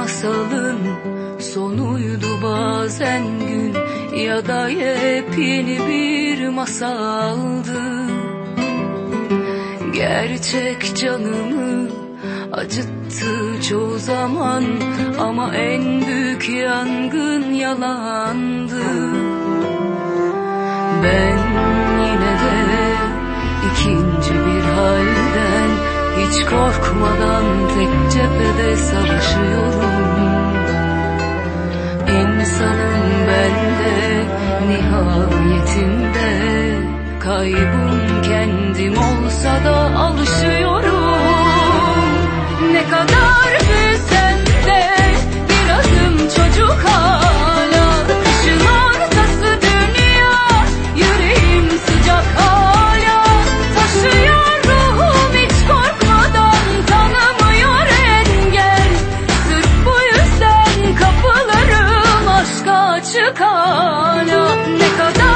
masalın sonuydu bazen gün ya da yepyeni bir masaldı. Gerçek canımı acıttı çoğu zaman ama en büyük yangın yalandı. Ben Korkmadan tek cephede savaşıyorum. İnsanım ben de nihayetinde Kaybım kendim olsa da hala Ne kadar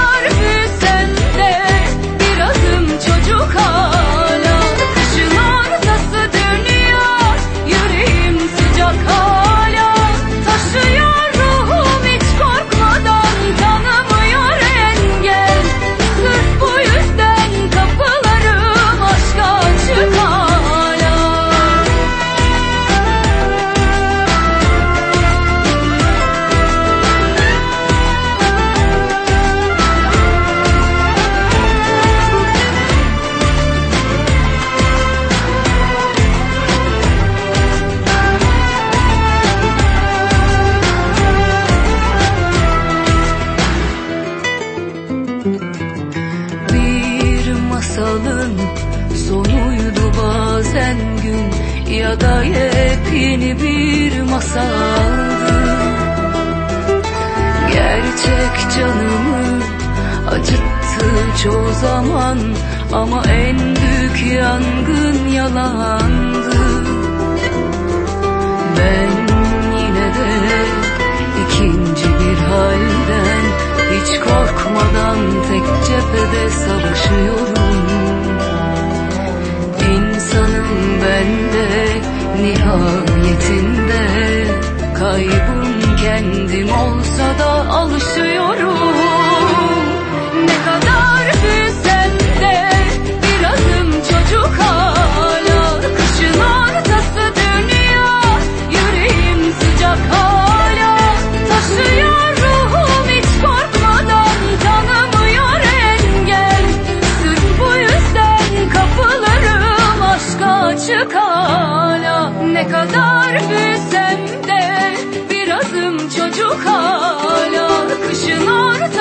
masalın sonuydu bazen gün ya da yepyeni bir masaldı Gerçek canımı acıttı çoğu zaman ama en büyük yangın yalandı. Ben olsa da alışıyorum. Ne kadar büyüsem de bir adım çocuk hala. Kışın ortası dünya yüreğim sıcak hala. Taşıyor ruhum hiç korkmadan tanımıyor engel. Sırf bu yüzden kapılırım aşka açık hala. Ne kadar büyüsem kala kışın ortasında